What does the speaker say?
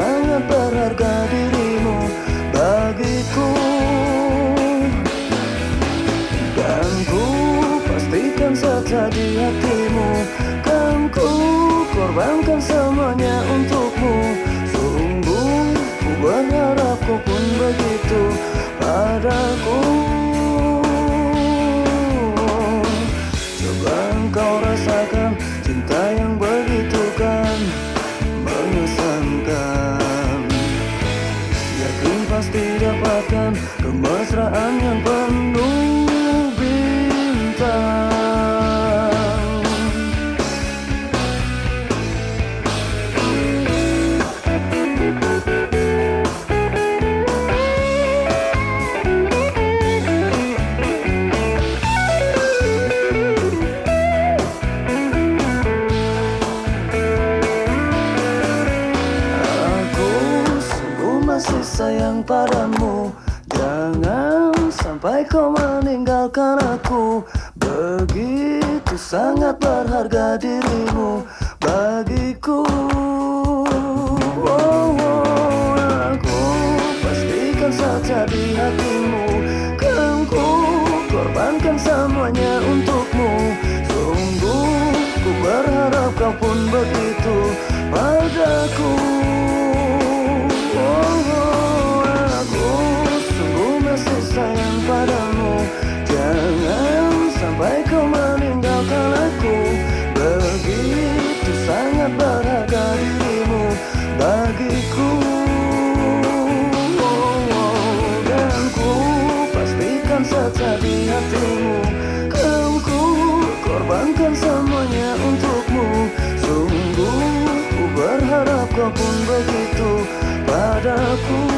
sangat berharga dirimu bagiku. Dan ku pastikan saja di hatimu Kan ku korbankan semuanya untukmu. Sungguh ku berharap kau pun begitu padaku. Coba engkau rasakan cinta yang begitu kan mengesankan pasti dapatkan kemesraan yang penuh sayang padamu. Jangan sampai kau meninggalkan aku. Begitu sangat berharga dirimu bagiku. Oh, oh, Aku pastikan saja di hatimu Kan korbankan semuanya untukmu. Sungguh ku berharap kau pun begitu sampai kau meninggalkan aku. Begitu sangat berharga dirimu bagiku. Oh, oh, Dan ku pastikan saja di hatimu. Kan ku korbankan semuanya untukmu. Sungguh ku berharap kau pun begitu padaku